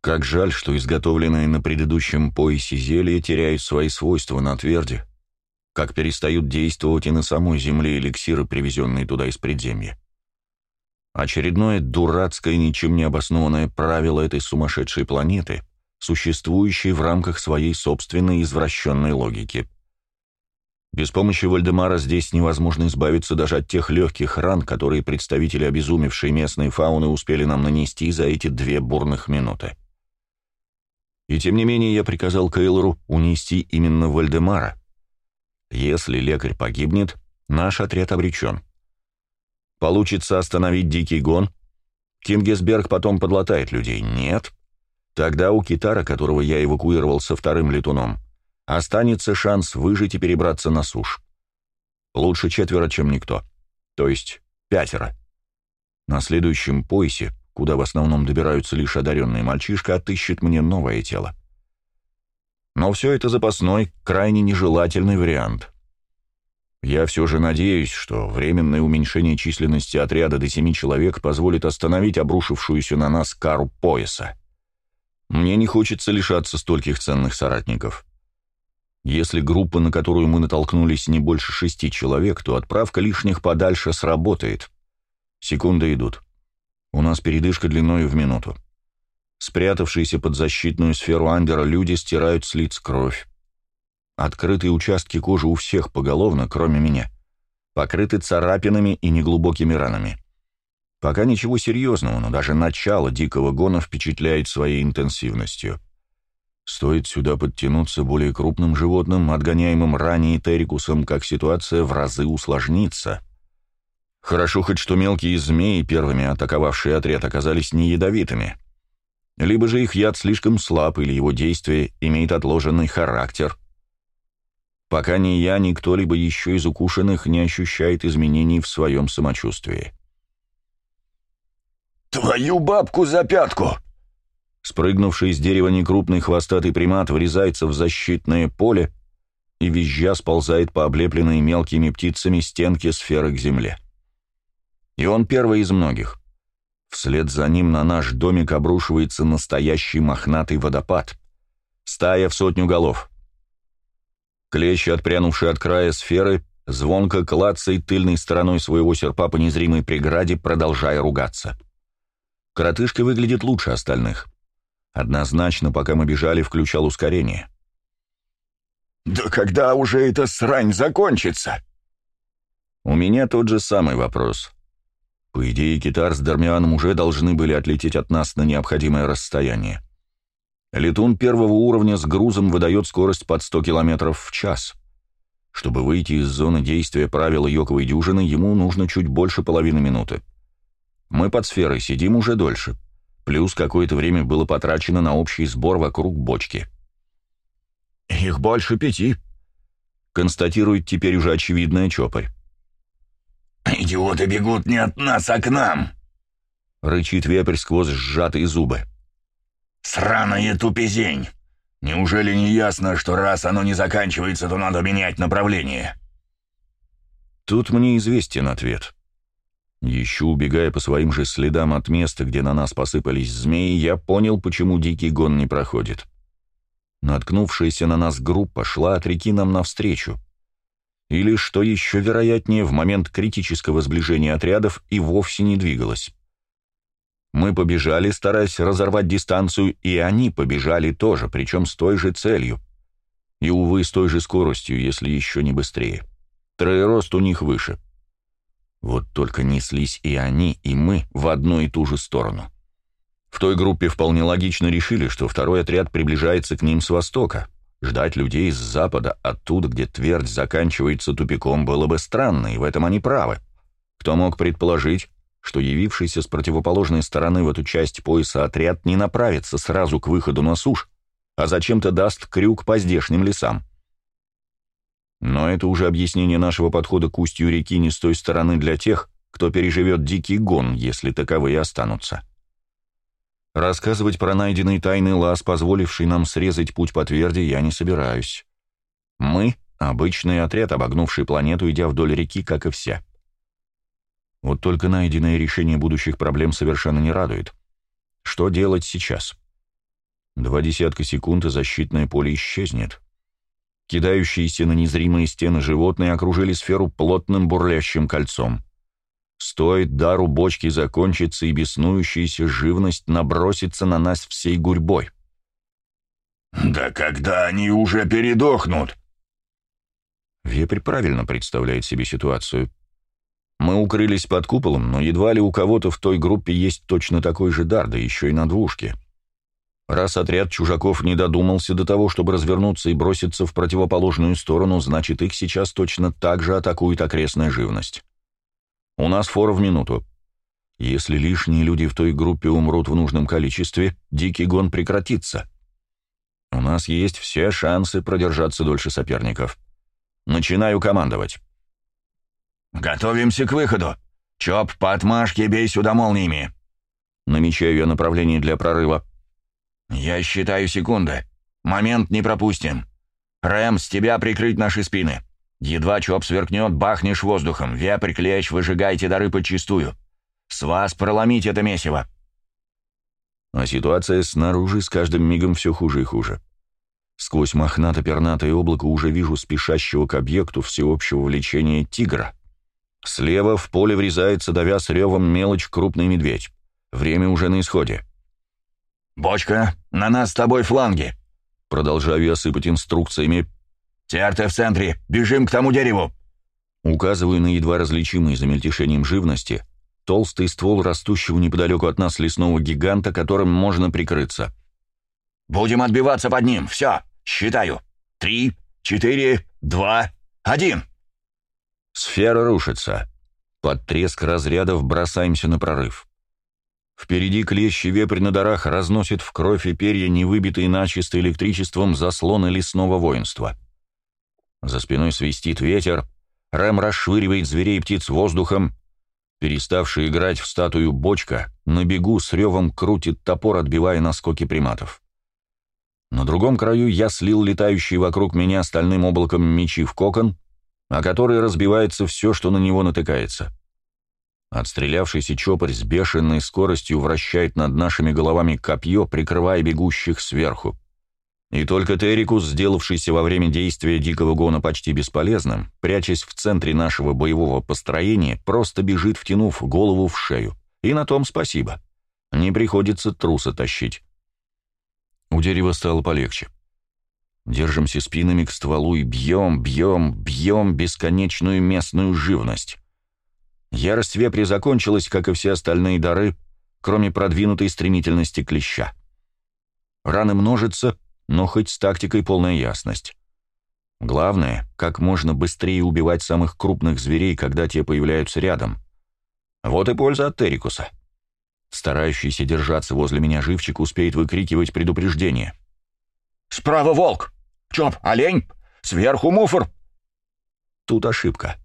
Как жаль, что изготовленные на предыдущем поясе зелья теряют свои свойства на тверде, как перестают действовать и на самой земле эликсиры, привезенные туда из предземья. Очередное дурацкое, ничем не обоснованное правило этой сумасшедшей планеты, существующей в рамках своей собственной извращенной логики. Без помощи Вальдемара здесь невозможно избавиться даже от тех легких ран, которые представители обезумевшей местной фауны успели нам нанести за эти две бурных минуты. И тем не менее я приказал Кейлору унести именно Вальдемара. Если лекарь погибнет, наш отряд обречен. Получится остановить дикий гон? Кингесберг потом подлатает людей? Нет. Тогда у Китара, которого я эвакуировал со вторым летуном, останется шанс выжить и перебраться на суш. Лучше четверо, чем никто. То есть пятеро. На следующем поясе куда в основном добираются лишь одаренные мальчишка, отыщет мне новое тело. Но все это запасной, крайне нежелательный вариант. Я все же надеюсь, что временное уменьшение численности отряда до семи человек позволит остановить обрушившуюся на нас кару пояса. Мне не хочется лишаться стольких ценных соратников. Если группа, на которую мы натолкнулись, не больше шести человек, то отправка лишних подальше сработает. Секунды идут. У нас передышка длиной в минуту. Спрятавшиеся под защитную сферу Андера люди стирают с лиц кровь. Открытые участки кожи у всех поголовно, кроме меня. Покрыты царапинами и неглубокими ранами. Пока ничего серьезного, но даже начало дикого гона впечатляет своей интенсивностью. Стоит сюда подтянуться более крупным животным, отгоняемым ранее Терикусом, как ситуация в разы усложнится — Хорошо хоть что мелкие змеи, первыми атаковавшие отряд, оказались не ядовитыми. Либо же их яд слишком слаб, или его действие имеет отложенный характер. Пока ни я, ни кто-либо еще из укушенных не ощущает изменений в своем самочувствии. «Твою бабку за пятку!» Спрыгнувший из дерева некрупный хвостатый примат врезается в защитное поле и визжа сползает по облепленной мелкими птицами стенке сферы к земле. И он первый из многих. Вслед за ним на наш домик обрушивается настоящий мохнатый водопад. Стая в сотню голов. Клещ, отпрянувший от края сферы, звонко клацает тыльной стороной своего серпа по незримой преграде, продолжая ругаться. Коротышка выглядит лучше остальных. Однозначно, пока мы бежали, включал ускорение. «Да когда уже эта срань закончится?» У меня тот же самый вопрос. По идее, Китар с Дармианом уже должны были отлететь от нас на необходимое расстояние. Летун первого уровня с грузом выдает скорость под 100 км в час. Чтобы выйти из зоны действия правила Йоковой дюжины, ему нужно чуть больше половины минуты. Мы под сферой сидим уже дольше. Плюс какое-то время было потрачено на общий сбор вокруг бочки. «Их больше пяти», — констатирует теперь уже очевидная чопарь. «Идиоты бегут не от нас, а к нам!» — рычит вепрь сквозь сжатые зубы. «Сраная тупизень! Неужели не ясно, что раз оно не заканчивается, то надо менять направление?» Тут мне известен ответ. Еще убегая по своим же следам от места, где на нас посыпались змеи, я понял, почему дикий гон не проходит. Наткнувшаяся на нас группа шла от реки нам навстречу или, что еще вероятнее, в момент критического сближения отрядов и вовсе не двигалась. Мы побежали, стараясь разорвать дистанцию, и они побежали тоже, причем с той же целью. И, увы, с той же скоростью, если еще не быстрее. Троерост у них выше. Вот только неслись и они, и мы в одну и ту же сторону. В той группе вполне логично решили, что второй отряд приближается к ним с востока, Ждать людей с запада, оттуда, где твердь заканчивается тупиком, было бы странно, и в этом они правы. Кто мог предположить, что явившийся с противоположной стороны в эту часть пояса отряд не направится сразу к выходу на сушь, а зачем-то даст крюк по здешним лесам? Но это уже объяснение нашего подхода к устью реки не с той стороны для тех, кто переживет дикий гон, если таковые останутся. Рассказывать про найденный тайный лаз, позволивший нам срезать путь по тверди, я не собираюсь. Мы — обычный отряд, обогнувший планету, идя вдоль реки, как и все. Вот только найденное решение будущих проблем совершенно не радует. Что делать сейчас? Два десятка секунд, и защитное поле исчезнет. Кидающиеся на незримые стены животные окружили сферу плотным бурлящим кольцом. Стоит дару бочки закончиться, и беснующаяся живность набросится на нас всей гурьбой. «Да когда они уже передохнут?» Вепрь правильно представляет себе ситуацию. Мы укрылись под куполом, но едва ли у кого-то в той группе есть точно такой же дар, да еще и на двушке. Раз отряд чужаков не додумался до того, чтобы развернуться и броситься в противоположную сторону, значит, их сейчас точно так же атакует окрестная живность. У нас фора в минуту. Если лишние люди в той группе умрут в нужном количестве, дикий гон прекратится. У нас есть все шансы продержаться дольше соперников. Начинаю командовать. «Готовимся к выходу. Чоп, по отмашке бей сюда молниями». Намечаю я направление для прорыва. «Я считаю секунды. Момент не пропустим. Рэм, с тебя прикрыть наши спины. Едва чоп сверкнет, бахнешь воздухом. Вепрь, клещ, выжигайте дары подчистую. С вас проломить это месиво». А ситуация снаружи с каждым мигом все хуже и хуже. Сквозь мохнато-пернатое облако уже вижу спешащего к объекту всеобщего влечения тигра. Слева в поле врезается, давя с ревом мелочь крупный медведь. Время уже на исходе. «Бочка, на нас с тобой фланги!» Продолжаю я сыпать инструкциями. «Терты в центре! Бежим к тому дереву!» Указываю на едва различимый за мельтешением живности толстый ствол растущего неподалеку от нас лесного гиганта, которым можно прикрыться. «Будем отбиваться под ним! Все! Считаю! Три, четыре, два, один!» Сфера рушится. Под треск разрядов бросаемся на прорыв. Впереди клещи вепрь на дарах разносит в кровь и перья невыбитые начисто электричеством заслоны лесного воинства. За спиной свистит ветер, Рэм расшвыривает зверей и птиц воздухом, переставший играть в статую бочка, на бегу с ревом крутит топор, отбивая наскоки приматов. На другом краю я слил летающие вокруг меня стальным облаком мечи в кокон, о который разбивается все, что на него натыкается. Отстрелявшийся чопарь с бешеной скоростью вращает над нашими головами копье, прикрывая бегущих сверху. И только Терикус, сделавшийся во время действия дикого гона почти бесполезным, прячась в центре нашего боевого построения, просто бежит, втянув голову в шею. И на том спасибо. Не приходится труса тащить. У дерева стало полегче. Держимся спинами к стволу и бьем, бьем, бьем бесконечную местную живность. Ярость вепри закончилась, как и все остальные дары, кроме продвинутой стремительности клеща. Раны множатся, но хоть с тактикой полная ясность. Главное, как можно быстрее убивать самых крупных зверей, когда те появляются рядом. Вот и польза от Терикуса. Старающийся держаться возле меня живчик успеет выкрикивать предупреждение. «Справа волк! Чоп, олень! Сверху муфор!» Тут ошибка.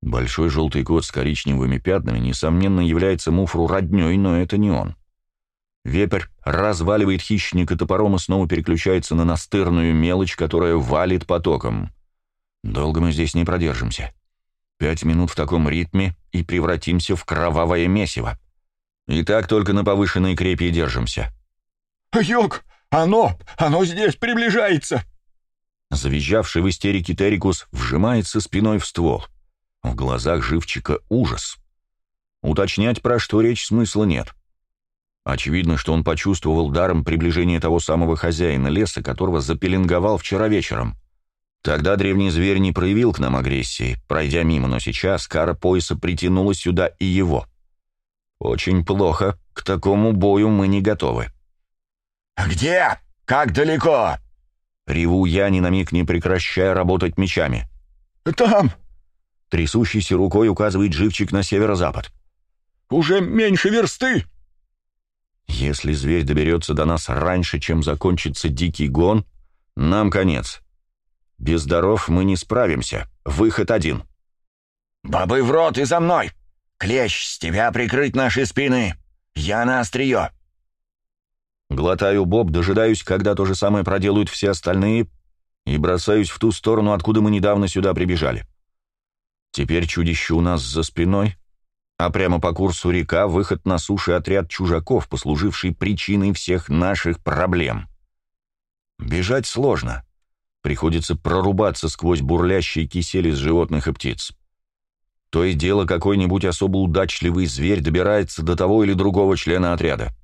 Большой желтый кот с коричневыми пятнами, несомненно, является муфру роднёй, но это не он. Вепрь разваливает хищника топором и снова переключается на настырную мелочь, которая валит потоком. Долго мы здесь не продержимся. Пять минут в таком ритме и превратимся в кровавое месиво. И так только на повышенной крепи держимся. «Йог, оно, оно здесь приближается!» Завизжавший в истерике Терикус вжимается спиной в ствол. В глазах живчика ужас. Уточнять, про что речь, смысла нет. Очевидно, что он почувствовал даром приближение того самого хозяина леса, которого запеленговал вчера вечером. Тогда древний зверь не проявил к нам агрессии, пройдя мимо, но сейчас кара пояса притянула сюда и его. Очень плохо, к такому бою мы не готовы. «Где? Как далеко?» Реву я, ни на миг не прекращая работать мечами. «Там!» Трясущейся рукой указывает живчик на северо-запад. «Уже меньше версты!» «Если зверь доберется до нас раньше, чем закончится дикий гон, нам конец. Без даров мы не справимся. Выход один». «Бобы в рот и за мной! Клещ, с тебя прикрыть наши спины! Я на острие!» Глотаю боб, дожидаюсь, когда то же самое проделают все остальные, и бросаюсь в ту сторону, откуда мы недавно сюда прибежали. Теперь чудище у нас за спиной, а прямо по курсу река выход на суше отряд чужаков, послуживший причиной всех наших проблем. Бежать сложно. Приходится прорубаться сквозь бурлящие кисели из животных и птиц. То и дело какой-нибудь особо удачливый зверь добирается до того или другого члена отряда.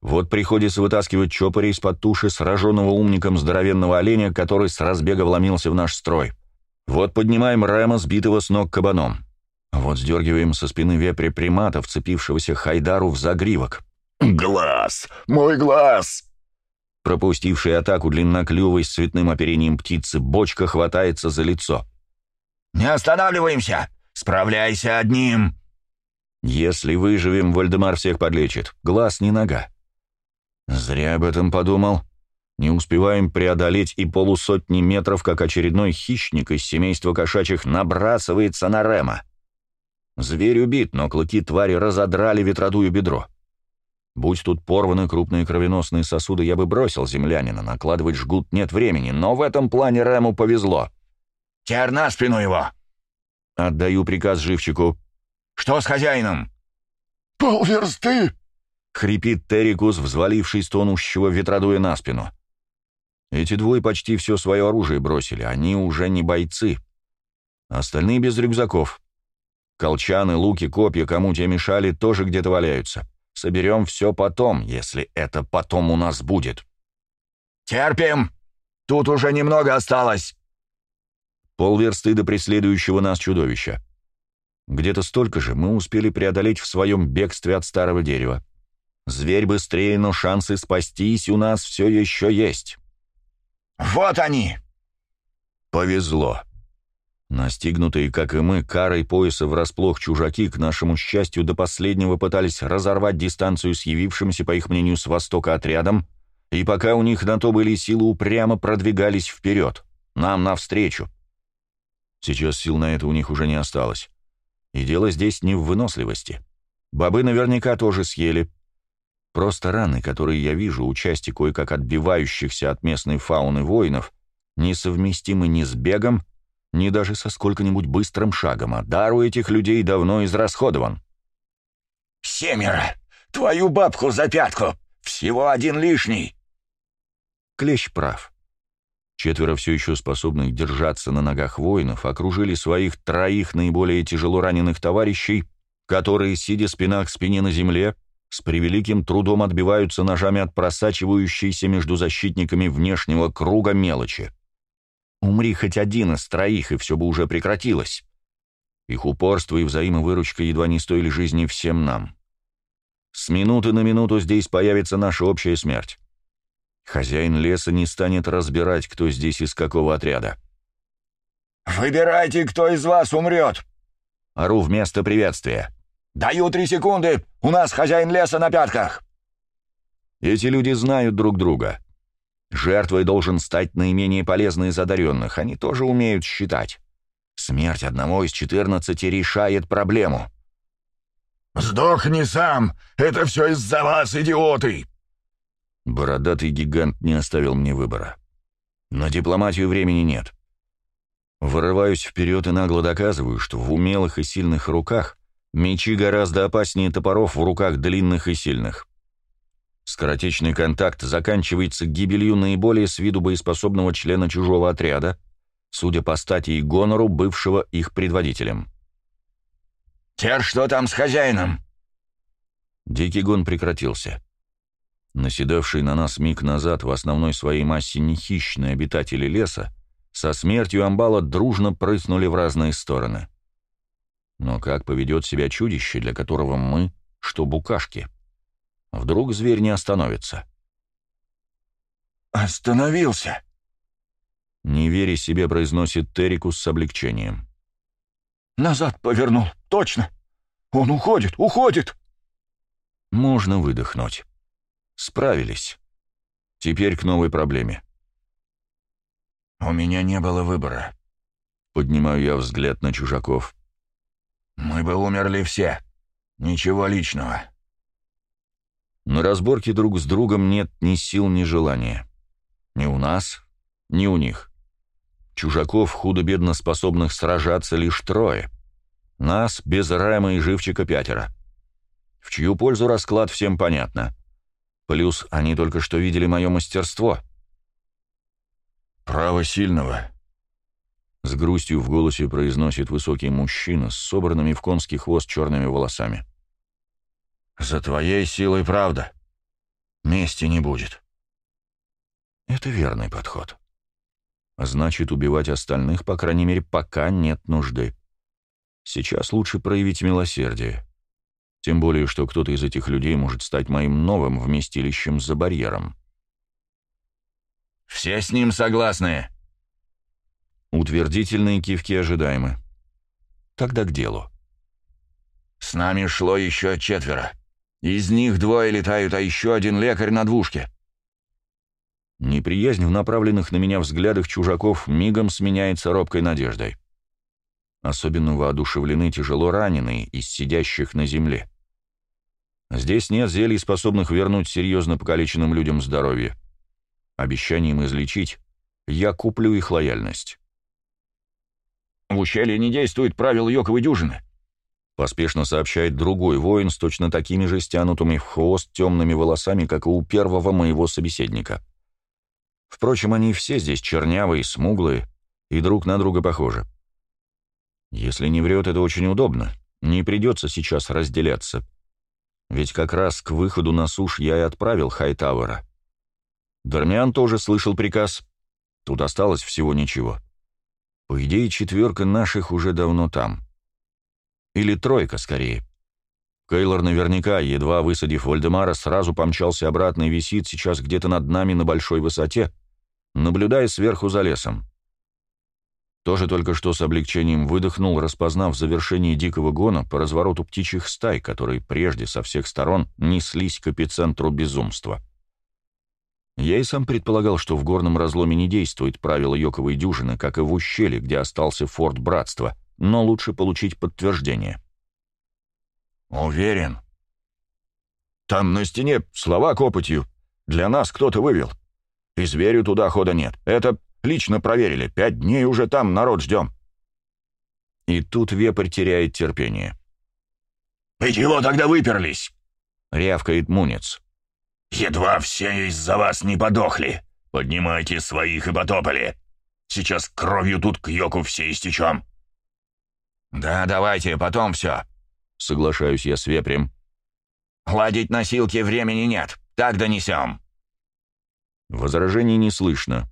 Вот приходится вытаскивать чопори из-под туши сраженного умником здоровенного оленя, который с разбега вломился в наш строй. Вот поднимаем Рема, сбитого с ног кабаном. Вот сдергиваем со спины вепря примата, вцепившегося Хайдару в загривок. «Глаз! Мой глаз!» Пропустивший атаку длинноклювой с цветным оперением птицы, бочка хватается за лицо. «Не останавливаемся! Справляйся одним!» «Если выживем, Вальдемар всех подлечит. Глаз не нога». Зря об этом подумал. Не успеваем преодолеть и полусотни метров, как очередной хищник из семейства кошачьих набрасывается на Рема. Зверь убит, но клыки твари разодрали ветродую бедро. Будь тут порваны крупные кровеносные сосуды, я бы бросил землянина, накладывать жгут нет времени, но в этом плане Рэму повезло. «Тер на спину его!» Отдаю приказ живчику. «Что с хозяином?» «Полверсты!» — хрипит Террикус, взваливший стонущего ветродуя на спину. Эти двое почти все свое оружие бросили, они уже не бойцы. Остальные без рюкзаков. Колчаны, луки, копья, кому те мешали, тоже где-то валяются. Соберем все потом, если это потом у нас будет. «Терпим! Тут уже немного осталось!» Полверсты до преследующего нас чудовища. Где-то столько же мы успели преодолеть в своем бегстве от старого дерева. Зверь быстрее, но шансы спастись у нас все еще есть. «Вот они!» Повезло. Настигнутые, как и мы, карой пояса врасплох чужаки, к нашему счастью, до последнего пытались разорвать дистанцию с явившимся, по их мнению, с востока отрядом, и пока у них на то были силы, упрямо продвигались вперед, нам навстречу. Сейчас сил на это у них уже не осталось. И дело здесь не в выносливости. Бобы наверняка тоже съели. Просто раны, которые я вижу у части кое-как отбивающихся от местной фауны воинов, несовместимы ни с бегом, ни даже со сколько-нибудь быстрым шагом, а дар у этих людей давно израсходован. «Семеро! Твою бабку за пятку! Всего один лишний!» Клещ прав. Четверо все еще способных держаться на ногах воинов окружили своих троих наиболее тяжело раненых товарищей, которые, сидя спина к спине на земле, с превеликим трудом отбиваются ножами от просачивающейся между защитниками внешнего круга мелочи. Умри хоть один из троих, и все бы уже прекратилось. Их упорство и взаимовыручка едва не стоили жизни всем нам. С минуты на минуту здесь появится наша общая смерть. Хозяин леса не станет разбирать, кто здесь из какого отряда. «Выбирайте, кто из вас умрет!» Ору вместо приветствия. «Даю три секунды! У нас хозяин леса на пятках!» Эти люди знают друг друга. Жертвой должен стать наименее полезный из одаренных, они тоже умеют считать. Смерть одного из четырнадцати решает проблему. «Сдохни сам! Это все из-за вас, идиоты!» Бородатый гигант не оставил мне выбора. На дипломатию времени нет. Вырываюсь вперед и нагло доказываю, что в умелых и сильных руках мечи гораздо опаснее топоров в руках длинных и сильных. Скоротечный контакт заканчивается гибелью наиболее с виду боеспособного члена чужого отряда, судя по стати и гонору бывшего их предводителем. «Тер, что там с хозяином?» Дикий гон прекратился. Наседавшие на нас миг назад в основной своей массе нехищные обитатели леса со смертью амбала дружно прыснули в разные стороны. Но как поведет себя чудище, для которого мы, что букашки — Вдруг зверь не остановится. «Остановился!» Не веря себе, произносит Террикус с облегчением. «Назад повернул, точно! Он уходит, уходит!» Можно выдохнуть. Справились. Теперь к новой проблеме. «У меня не было выбора», — поднимаю я взгляд на чужаков. «Мы бы умерли все. Ничего личного. На разборке друг с другом нет ни сил, ни желания. Ни у нас, ни у них. Чужаков, худо-бедно способных сражаться, лишь трое. Нас, без Рэма и Живчика, пятеро. В чью пользу расклад всем понятно. Плюс они только что видели мое мастерство. «Право сильного», — с грустью в голосе произносит высокий мужчина с собранными в конский хвост черными волосами. «За твоей силой правда. Мести не будет». Это верный подход. Значит, убивать остальных, по крайней мере, пока нет нужды. Сейчас лучше проявить милосердие. Тем более, что кто-то из этих людей может стать моим новым вместилищем за барьером. «Все с ним согласны?» Утвердительные кивки ожидаемы. Тогда к делу. «С нами шло еще четверо. Из них двое летают, а еще один лекарь на двушке». Неприязнь в направленных на меня взглядах чужаков мигом сменяется робкой надеждой. Особенно воодушевлены тяжело раненые из сидящих на земле. Здесь нет зелий, способных вернуть серьезно покалеченным людям здоровье. Обещанием излечить я куплю их лояльность. «В ущелье не действует правил йоковой дюжины», — поспешно сообщает другой воин с точно такими же стянутыми в хвост темными волосами, как и у первого моего собеседника. Впрочем, они все здесь чернявые, смуглые и друг на друга похожи. Если не врет, это очень удобно. Не придется сейчас разделяться. Ведь как раз к выходу на сушь я и отправил Хайтауэра. Дармиан тоже слышал приказ. Тут осталось всего ничего. По идее, четверка наших уже давно там. Или тройка, скорее. Кейлор наверняка, едва высадив Вальдемара, сразу помчался обратно и висит сейчас где-то над нами на большой высоте, наблюдая сверху за лесом. Тоже только что с облегчением выдохнул, распознав завершение дикого гона по развороту птичьих стай, которые прежде со всех сторон неслись к эпицентру безумства. Я и сам предполагал, что в горном разломе не действует правило Йоковой дюжины, как и в ущелье, где остался форт Братства, но лучше получить подтверждение. «Уверен?» «Там на стене слова копотью. Для нас кто-то вывел. И зверю туда хода нет. Это Лично проверили. Пять дней уже там, народ ждем». И тут вепрь теряет терпение. «И чего тогда выперлись?» — рявкает Мунец. «Едва все из-за вас не подохли. Поднимайте своих и потопали. Сейчас кровью тут к йоку все истечем». «Да, давайте, потом все», — соглашаюсь я с вепрем. «Ладить носилки времени нет. Так донесем». Возражений не слышно.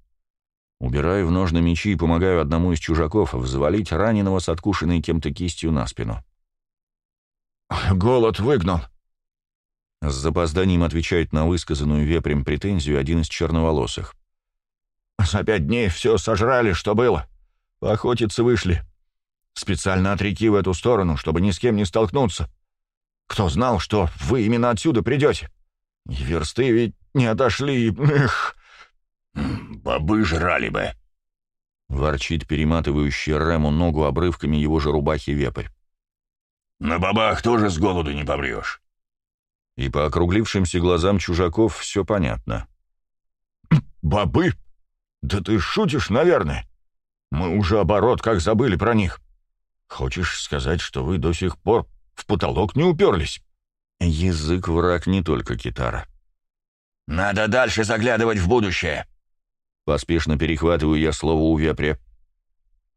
Убираю в ножны мечи и помогаю одному из чужаков взвалить раненого с откушенной кем-то кистью на спину. «Голод выгнал!» С запозданием отвечает на высказанную вепрем претензию один из черноволосых. «За пять дней все сожрали, что было. Охотиться вышли. Специально от реки в эту сторону, чтобы ни с кем не столкнуться. Кто знал, что вы именно отсюда придете? И версты ведь не отошли, эх!» «Бобы жрали бы», — ворчит перематывающий Рему ногу обрывками его же рубахи вепрь. «На бабах тоже с голоду не помрешь». И по округлившимся глазам чужаков все понятно. «Бобы? Да ты шутишь, наверное. Мы уже оборот как забыли про них. Хочешь сказать, что вы до сих пор в потолок не уперлись?» Язык враг не только китара. «Надо дальше заглядывать в будущее», Поспешно перехватываю я слово у вепря.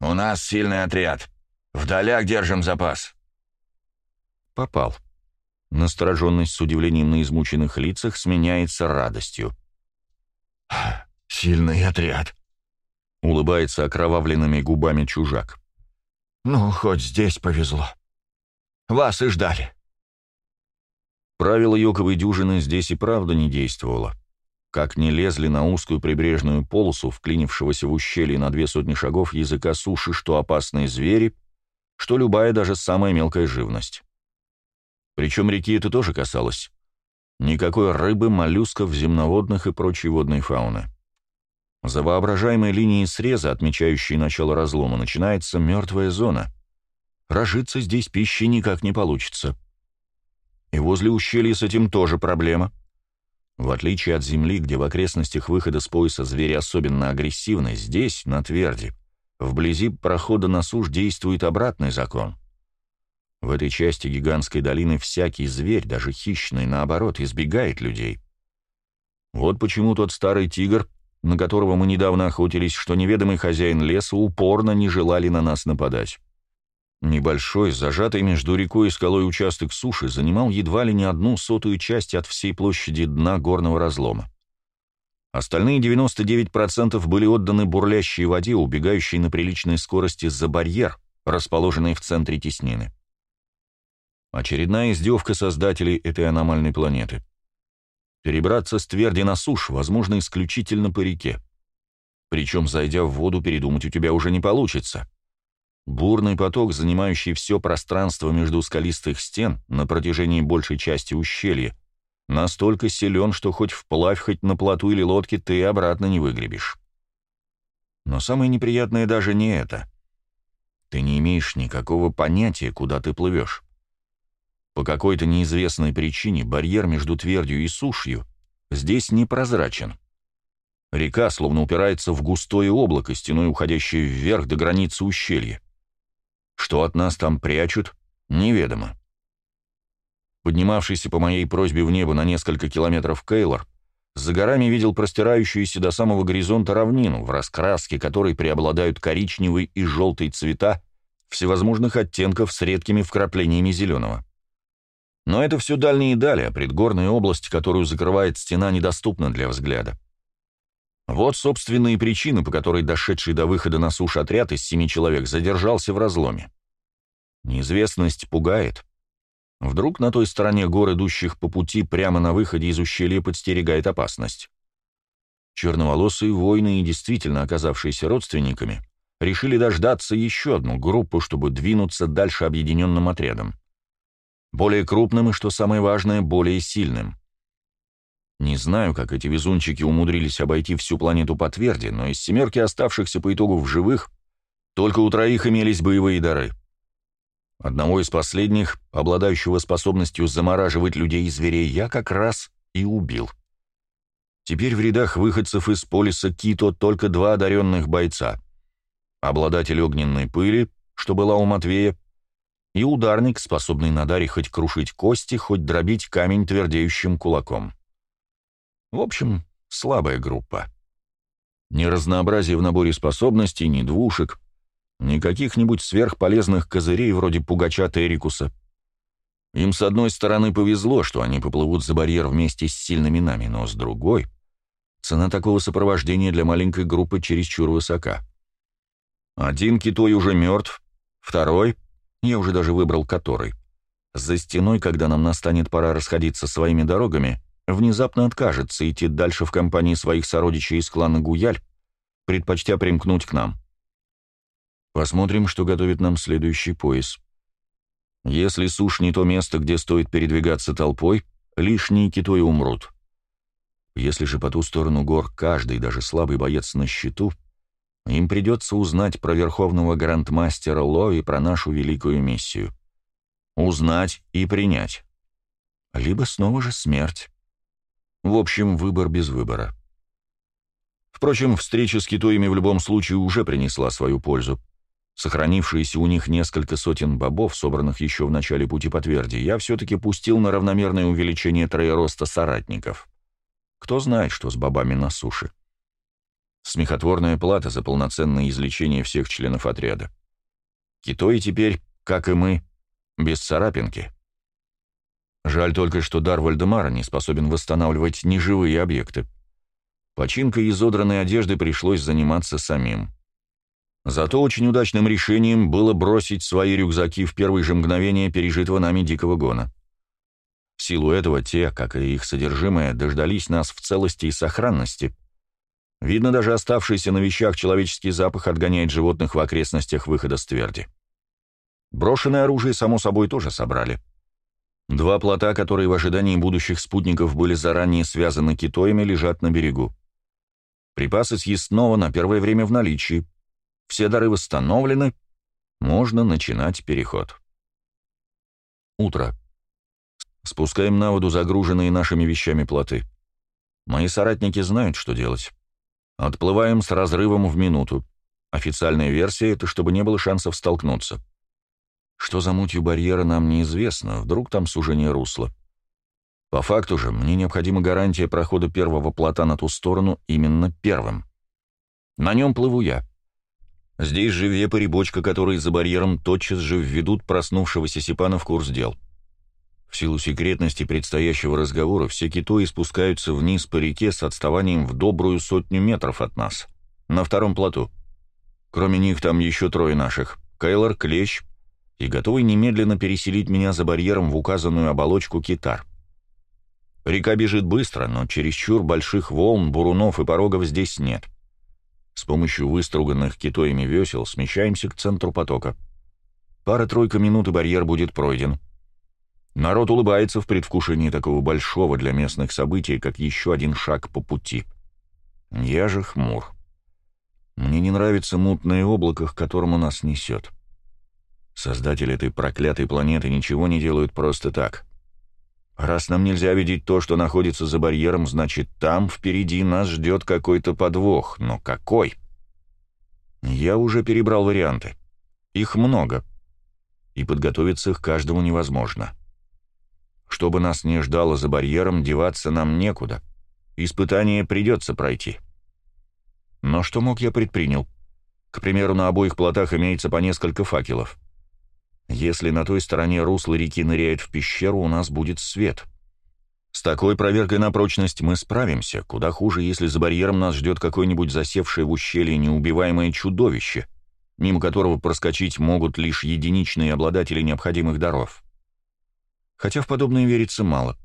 «У нас сильный отряд. В долях держим запас». Попал. Настороженность с удивлением на измученных лицах сменяется радостью. «Сильный отряд», — улыбается окровавленными губами чужак. «Ну, хоть здесь повезло. Вас и ждали». Правило йоковой дюжины здесь и правда не действовало. Как не лезли на узкую прибрежную полосу, вклинившегося в ущелье на две сотни шагов языка суши, что опасные звери, что любая даже самая мелкая живность. Причем реки это тоже касалось. Никакой рыбы, моллюсков, земноводных и прочей водной фауны. За воображаемой линией среза, отмечающей начало разлома, начинается мертвая зона. Рожиться здесь пищи никак не получится. И возле ущелья с этим тоже проблема — в отличие от Земли, где в окрестностях выхода с пояса звери особенно агрессивны, здесь, на тверди, вблизи прохода на сушь действует обратный закон. В этой части гигантской долины всякий зверь, даже хищный, наоборот, избегает людей. Вот почему тот старый тигр на которого мы недавно охотились, что неведомый хозяин леса упорно не желали на нас нападать. Небольшой, зажатый между рекой и скалой участок суши занимал едва ли не одну сотую часть от всей площади дна горного разлома. Остальные 99% были отданы бурлящей воде, убегающей на приличной скорости за барьер, расположенный в центре теснины. Очередная издевка создателей этой аномальной планеты. Перебраться с тверди на суш возможно исключительно по реке. Причем, зайдя в воду, передумать у тебя уже не получится. Бурный поток, занимающий все пространство между скалистых стен на протяжении большей части ущелья, настолько силен, что хоть вплавь, хоть на плоту или лодке ты обратно не выгребешь. Но самое неприятное даже не это. Ты не имеешь никакого понятия, куда ты плывешь. По какой-то неизвестной причине барьер между твердью и сушью здесь непрозрачен. Река словно упирается в густое облако, стеной уходящее вверх до границы ущелья. Что от нас там прячут, неведомо. Поднимавшийся по моей просьбе в небо на несколько километров Кейлор за горами видел простирающуюся до самого горизонта равнину, в раскраске которой преобладают коричневый и желтый цвета всевозможных оттенков с редкими вкраплениями зеленого. Но это все дальние дали, а предгорная область, которую закрывает стена, недоступна для взгляда. Вот собственные причины, по которой дошедший до выхода на сушу отряд из семи человек задержался в разломе. Неизвестность пугает. Вдруг на той стороне гор, идущих по пути прямо на выходе из ущелья, подстерегает опасность. Черноволосые воины действительно оказавшиеся родственниками решили дождаться еще одну группу, чтобы двинуться дальше объединенным отрядом. Более крупным и, что самое важное, более сильным. Не знаю, как эти везунчики умудрились обойти всю планету по тверди, но из семерки оставшихся по итогу в живых только у троих имелись боевые дары. Одного из последних, обладающего способностью замораживать людей и зверей, я как раз и убил. Теперь в рядах выходцев из полиса Кито только два одаренных бойца. Обладатель огненной пыли, что была у Матвея, и ударник, способный на даре хоть крушить кости, хоть дробить камень твердеющим кулаком. В общем, слабая группа. Ни разнообразия в наборе способностей, ни двушек, ни каких-нибудь сверхполезных козырей вроде пугача Террикуса. Им, с одной стороны, повезло, что они поплывут за барьер вместе с сильными нами, но с другой — цена такого сопровождения для маленькой группы чересчур высока. Один китой уже мертв, второй — я уже даже выбрал который. За стеной, когда нам настанет пора расходиться своими дорогами, внезапно откажется идти дальше в компании своих сородичей из клана Гуяль, предпочтя примкнуть к нам. Посмотрим, что готовит нам следующий пояс. Если суш не то место, где стоит передвигаться толпой, лишние китои умрут. Если же по ту сторону гор каждый, даже слабый боец на счету — им придется узнать про верховного грандмастера Ло и про нашу великую миссию. Узнать и принять. Либо снова же смерть. В общем, выбор без выбора. Впрочем, встреча с китоями в любом случае уже принесла свою пользу. Сохранившиеся у них несколько сотен бобов, собранных еще в начале пути по тверди, я все-таки пустил на равномерное увеличение троероста соратников. Кто знает, что с бобами на суше. Смехотворная плата за полноценное излечение всех членов отряда. Китои теперь, как и мы, без царапинки. Жаль только, что дар Вальдемара не способен восстанавливать неживые объекты. Починкой изодранной одежды пришлось заниматься самим. Зато очень удачным решением было бросить свои рюкзаки в первые же мгновения пережитого нами дикого гона. В силу этого те, как и их содержимое, дождались нас в целости и сохранности — Видно, даже оставшийся на вещах человеческий запах отгоняет животных в окрестностях выхода с тверди. Брошенное оружие, само собой, тоже собрали. Два плота, которые в ожидании будущих спутников были заранее связаны китоями, лежат на берегу. Припасы съестного на первое время в наличии. Все дары восстановлены. Можно начинать переход. Утро. Спускаем на воду загруженные нашими вещами плоты. Мои соратники знают, что делать. Отплываем с разрывом в минуту. Официальная версия — это чтобы не было шансов столкнуться. Что за мутью барьера, нам неизвестно, вдруг там сужение русла. По факту же, мне необходима гарантия прохода первого плота на ту сторону именно первым. На нем плыву я. Здесь же Вепа и Бочка, которые за барьером тотчас же введут проснувшегося Сипана в курс дел. В силу секретности предстоящего разговора все китои спускаются вниз по реке с отставанием в добрую сотню метров от нас, на втором плоту. Кроме них там еще трое наших — Кейлор, Клещ и готовый немедленно переселить меня за барьером в указанную оболочку китар. Река бежит быстро, но чересчур больших волн, бурунов и порогов здесь нет. С помощью выструганных китоями весел смещаемся к центру потока. Пара-тройка минут и барьер будет пройден. Народ улыбается в предвкушении такого большого для местных события, как еще один шаг по пути. Я же хмур. Мне не нравится мутное облако, к которому нас несет. Создатели этой проклятой планеты ничего не делают просто так. Раз нам нельзя видеть то, что находится за барьером, значит, там впереди нас ждет какой-то подвох. Но какой? Я уже перебрал варианты. Их много. И подготовиться к каждому невозможно. Чтобы нас не ждало за барьером, деваться нам некуда. Испытание придется пройти. Но что мог я предпринял? К примеру, на обоих плотах имеется по несколько факелов. Если на той стороне русла реки ныряет в пещеру, у нас будет свет. С такой проверкой на прочность мы справимся. Куда хуже, если за барьером нас ждет какое-нибудь засевшее в ущелье неубиваемое чудовище, мимо которого проскочить могут лишь единичные обладатели необходимых даров. Хотя в подобное верится мало.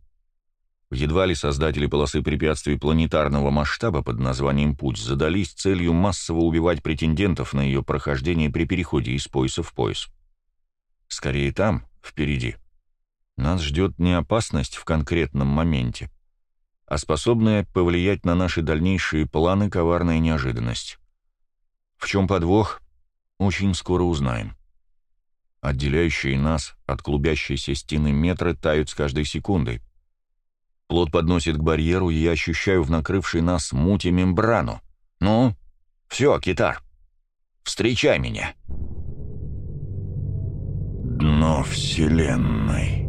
Едва ли создатели полосы препятствий планетарного масштаба под названием «Путь» задались целью массово убивать претендентов на ее прохождение при переходе из пояса в пояс. Скорее там, впереди. Нас ждет не опасность в конкретном моменте, а способная повлиять на наши дальнейшие планы коварная неожиданность. В чем подвох, очень скоро узнаем. Отделяющие нас от клубящейся стены метры тают с каждой секундой. Плод подносит к барьеру, и я ощущаю в накрывшей нас мути мембрану. Ну, все, китар, встречай меня. дно Вселенной.